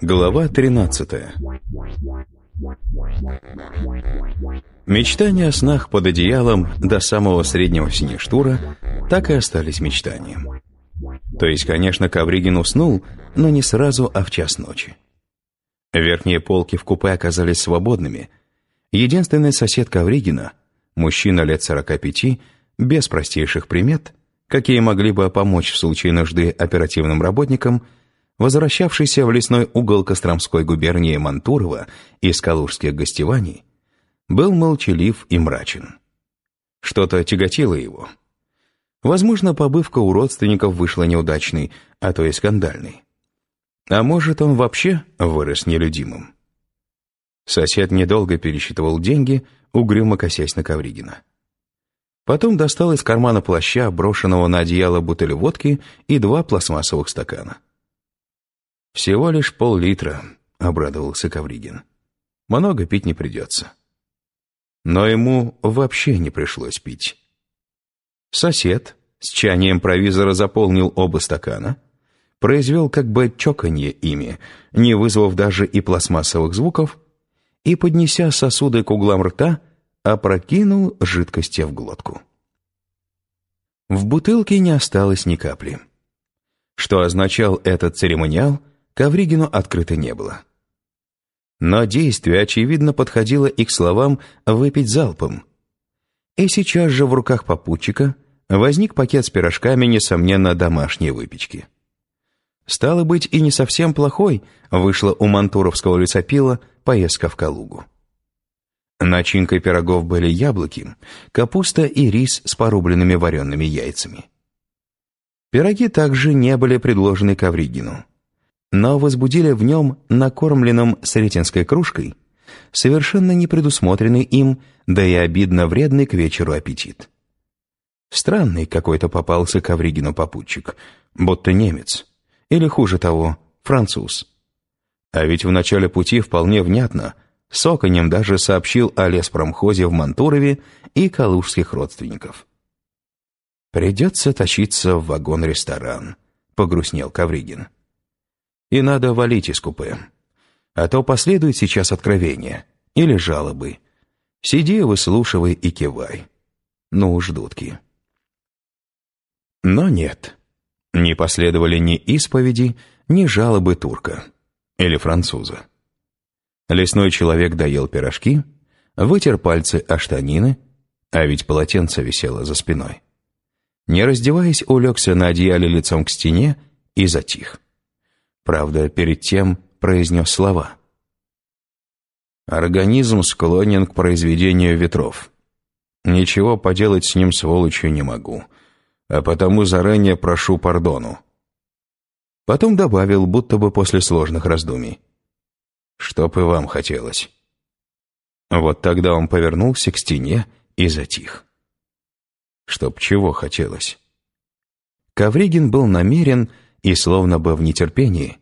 Глава 13 Мечтания о снах под одеялом до самого среднего синештура так и остались мечтанием. То есть, конечно, Ковригин уснул, но не сразу, а в час ночи. Верхние полки в купе оказались свободными. Единственный сосед Ковригина, мужчина лет 45, без простейших примет, какие могли бы помочь в случае нужды оперативным работникам, возвращавшийся в лесной угол Костромской губернии Мантурова из калужских гостеваний, был молчалив и мрачен. Что-то тяготило его. Возможно, побывка у родственников вышла неудачной, а то и скандальной. А может, он вообще вырос нелюдимым? Сосед недолго пересчитывал деньги, угрюмо косясь на Ковригина. Потом достал из кармана плаща, брошенного на одеяло бутыль водки и два пластмассовых стакана. «Всего лишь пол-литра», — обрадовался Ковригин. «Много пить не придется». Но ему вообще не пришлось пить. Сосед с чанием провизора заполнил оба стакана, произвел как бы чоканье ими, не вызвав даже и пластмассовых звуков, и, поднеся сосуды к углам рта, опрокинул жидкости в глотку. В бутылке не осталось ни капли. Что означал этот церемониал, Ковригину открыто не было. Но действие, очевидно, подходило и к словам «выпить залпом». И сейчас же в руках попутчика возник пакет с пирожками, несомненно, домашней выпечки. Стало быть, и не совсем плохой вышла у мантуровского лесопила поездка в Калугу. Начинкой пирогов были яблоки, капуста и рис с порубленными вареными яйцами. Пироги также не были предложены Ковригину, но возбудили в нем, накормленном сретенской кружкой, совершенно не предусмотренный им, да и обидно вредный к вечеру аппетит. Странный какой-то попался Ковригину попутчик, будто немец, или хуже того, француз. А ведь в начале пути вполне внятно – Соконем даже сообщил о леспромхозе в Мантурове и калужских родственников. «Придется тащиться в вагон-ресторан», — погрустнел Кавригин. «И надо валить из купе. А то последует сейчас откровение или жалобы. Сиди, выслушивай и кивай. Ну уж, дудки». Но нет. Не последовали ни исповеди, ни жалобы турка или француза. Лесной человек доел пирожки, вытер пальцы о штанины, а ведь полотенце висело за спиной. Не раздеваясь, улегся на одеяле лицом к стене и затих. Правда, перед тем произнес слова. «Организм склонен к произведению ветров. Ничего поделать с ним сволочью не могу, а потому заранее прошу пардону». Потом добавил, будто бы после сложных раздумий. Чтоб и вам хотелось. Вот тогда он повернулся к стене и затих. Чтоб чего хотелось. Ковригин был намерен, и словно бы в нетерпении,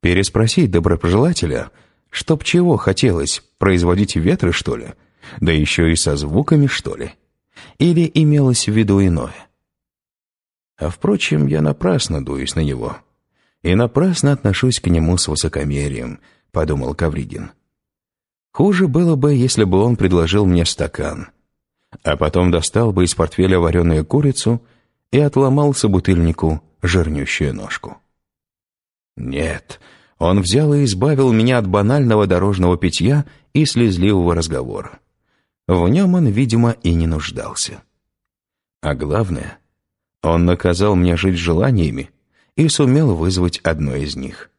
переспросить добропожелателя, чтоб чего хотелось, производить ветры, что ли, да еще и со звуками, что ли, или имелось в виду иное. А впрочем, я напрасно дуюсь на него, и напрасно отношусь к нему с высокомерием, — подумал Кавригин. «Хуже было бы, если бы он предложил мне стакан, а потом достал бы из портфеля вареную курицу и отломал собутыльнику жирнющую ножку». Нет, он взял и избавил меня от банального дорожного питья и слезливого разговора. В нем он, видимо, и не нуждался. А главное, он наказал мне жить желаниями и сумел вызвать одно из них.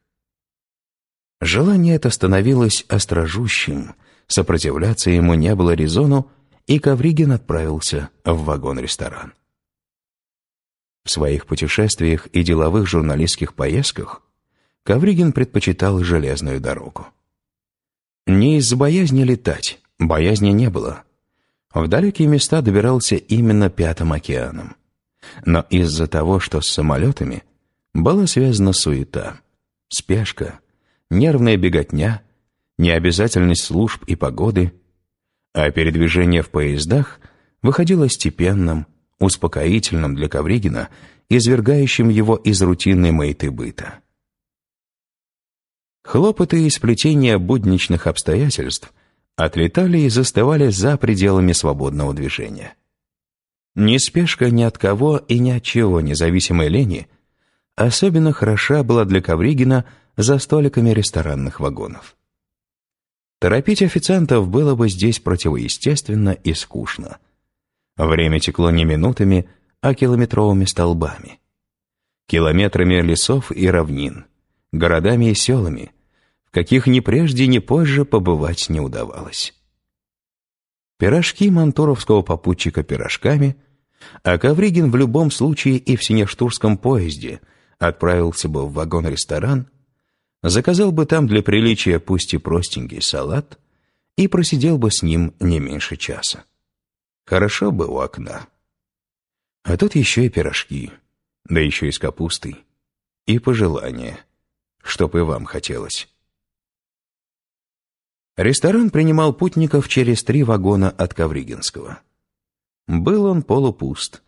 Желание это становилось острожущим, сопротивляться ему не было резону, и Ковригин отправился в вагон-ресторан. В своих путешествиях и деловых журналистских поездках Ковригин предпочитал железную дорогу. Не из-за боязни летать, боязни не было. В далекие места добирался именно Пятым океаном. Но из-за того, что с самолетами была связана суета, спешка, нервная беготня, необязательность служб и погоды, а передвижение в поездах выходило степенным, успокоительным для Ковригина, извергающим его из рутинной маяты быта. Хлопоты и сплетения будничных обстоятельств отлетали и застывали за пределами свободного движения. Ни спешка ни от кого и ни от чего независимой лени особенно хороша была для Ковригина за столиками ресторанных вагонов. Торопить официантов было бы здесь противоестественно и скучно. Время текло не минутами, а километровыми столбами. Километрами лесов и равнин, городами и селами, в каких ни прежде, ни позже побывать не удавалось. Пирожки мантуровского попутчика пирожками, а Ковригин в любом случае и в синештурском поезде отправился бы в вагон-ресторан, заказал бы там для приличия пусть и простенький салат и просидел бы с ним не меньше часа. Хорошо бы у окна. А тут еще и пирожки, да еще и с капустой. И пожелания, чтоб и вам хотелось. Ресторан принимал путников через три вагона от Ковригинского. Был он полупуст.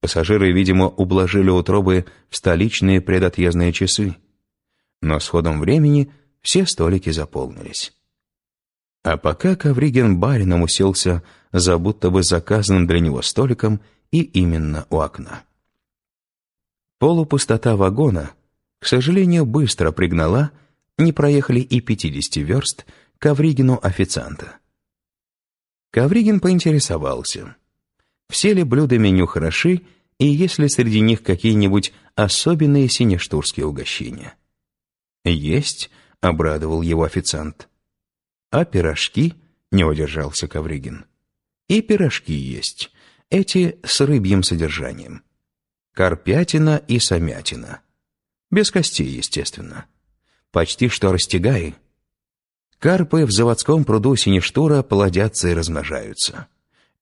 Пассажиры, видимо, ублажили утробы в столичные предотъездные часы. Но с ходом времени все столики заполнились. А пока Ковригин барином уселся за будто бы заказанным для него столиком и именно у окна. Полупустота вагона, к сожалению, быстро пригнала, не проехали и 50 верст, Ковригину официанта. Ковригин поинтересовался, все ли блюда меню хороши и есть ли среди них какие-нибудь особенные синештурские угощения. «Есть», — обрадовал его официант. «А пирожки?» — не удержался Ковригин. «И пирожки есть, эти с рыбьим содержанием. Карпятина и самятина. Без костей, естественно. Почти что растягай. Карпы в заводском пруду Синештура плодятся и размножаются.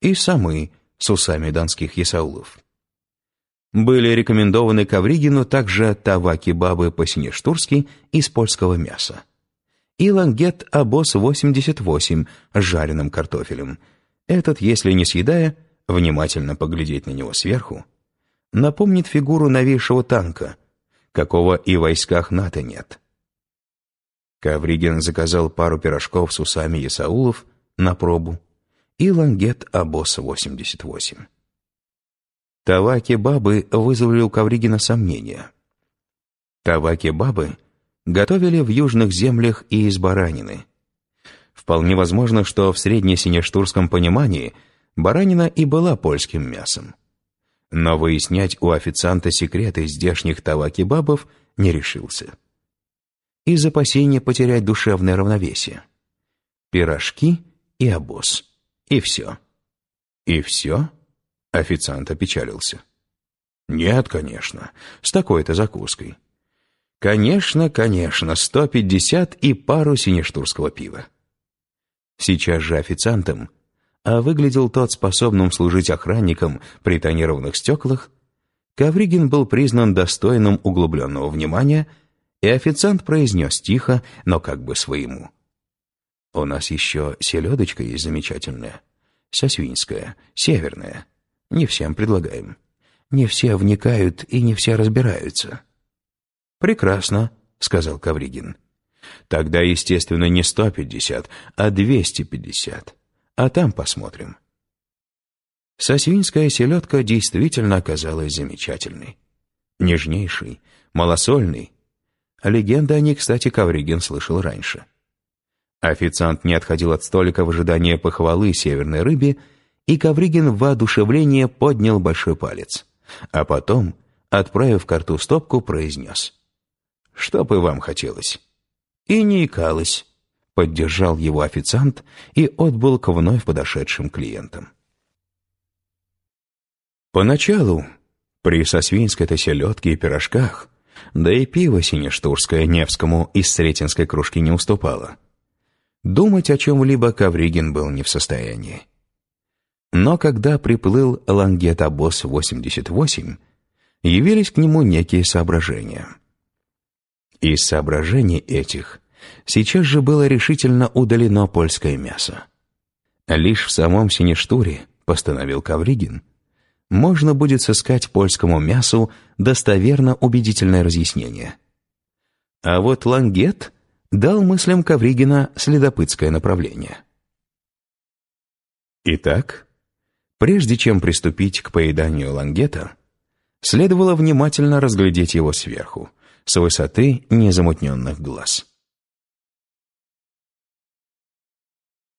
И самы с усами донских ясаулов. Были рекомендованы Ковригину также таваки-бабы по-синештурски из польского мяса. И лангет Абос-88 с жареным картофелем. Этот, если не съедая, внимательно поглядеть на него сверху, напомнит фигуру новейшего танка, какого и в войсках НАТО нет. Ковригин заказал пару пирожков с усами Исаулов на пробу и лангет Абоса-88. Таваки-бабы вызвали у Ковригина сомнения. Таваки-бабы готовили в южных землях и из баранины. Вполне возможно, что в среднесинештурском понимании – Баранина и была польским мясом. Но выяснять у официанта секреты здешних тавакебабов не решился. Из опасения потерять душевное равновесие. Пирожки и обоз. И все. И все? Официант опечалился. Нет, конечно, с такой-то закуской. Конечно, конечно, сто пятьдесят и пару синештурского пива. Сейчас же официантом а выглядел тот способным служить охранником при тонированных стеклах, Ковригин был признан достойным углубленного внимания, и официант произнес тихо, но как бы своему. «У нас еще селедочка есть замечательная, сосвинская, северная. Не всем предлагаем. Не все вникают и не все разбираются». «Прекрасно», — сказал Ковригин. «Тогда, естественно, не сто пятьдесят, а двести пятьдесят а там посмотрим. Сосвинская селедка действительно оказалась замечательной. Нежнейшей, малосольной. Легенда о ней, кстати, Ковригин слышал раньше. Официант не отходил от столика в ожидании похвалы северной рыбе, и Ковригин в воодушевление поднял большой палец, а потом, отправив карту стопку, произнес «Что бы вам хотелось?» И не икалось, Поддержал его официант и отбыл к вновь подошедшим клиентам. Поначалу, при сосвинской-то селедке и пирожках, да и пиво синештурское Невскому из Сретенской кружки не уступало. Думать о чем-либо Ковригин был не в состоянии. Но когда приплыл Лангет-Абос-88, явились к нему некие соображения. Из соображений этих сейчас же было решительно удалено польское мясо. Лишь в самом Синештуре, постановил Кавригин, можно будет сыскать польскому мясу достоверно убедительное разъяснение. А вот Лангет дал мыслям Кавригина следопытское направление. Итак, прежде чем приступить к поеданию лангета, следовало внимательно разглядеть его сверху, с высоты незамутненных глаз.